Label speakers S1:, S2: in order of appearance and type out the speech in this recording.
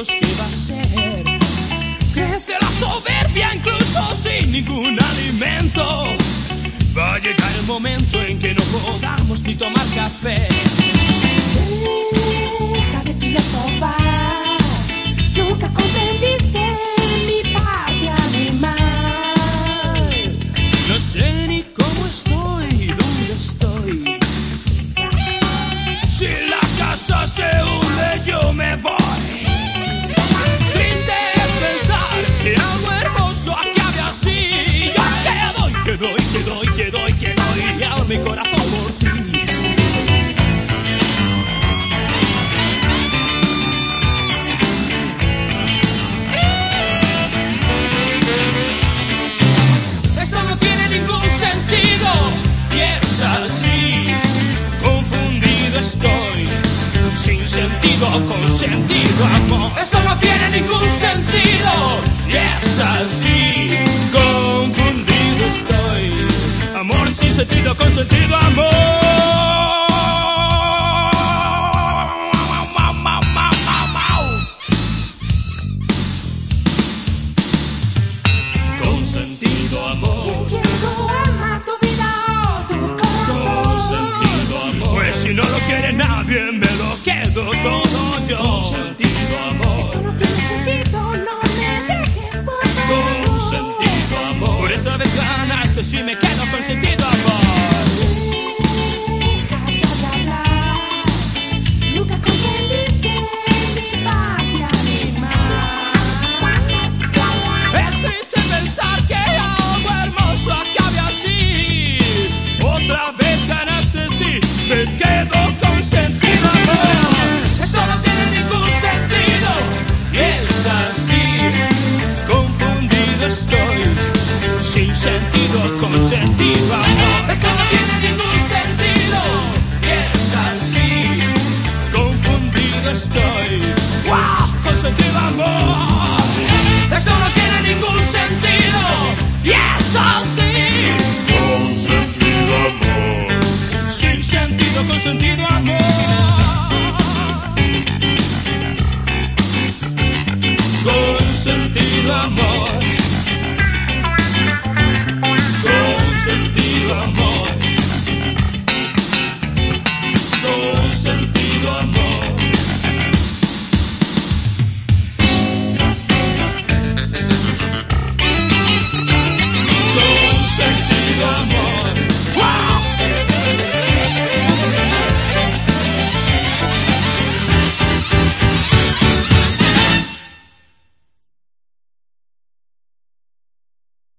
S1: Dios qué va a ser. Crece la soberbia incluso sin ningún alimento. Va a llegar el momento en que no podamos ni tomar café.
S2: Deja de filosofar, nunca comprendiste mi parte animal.
S1: No sé ni cómo estoy, dónde estoy. Si la casa se une. Sentido, amor. Esto no tiene ningún sentido y es así. Confundido estoy, amor sin sentido con sentido, amor. Con sentido, amor. Con sentido amor. Pues si no lo quiere nadie, me lo quedo yo. Con sentido amor.
S2: Esto no tiene sentido, no me dejes por
S1: Con sentido amor. Por esta vez ganaste si me quedo con sentido. Amor. Esto no tiene ningún sentido y es así. Confundido estoy con sentido amor. Esto no tiene ningún sentido y es así. Con sentido amor. Sin sentido
S3: con sentido amor.
S1: Con sentido amor.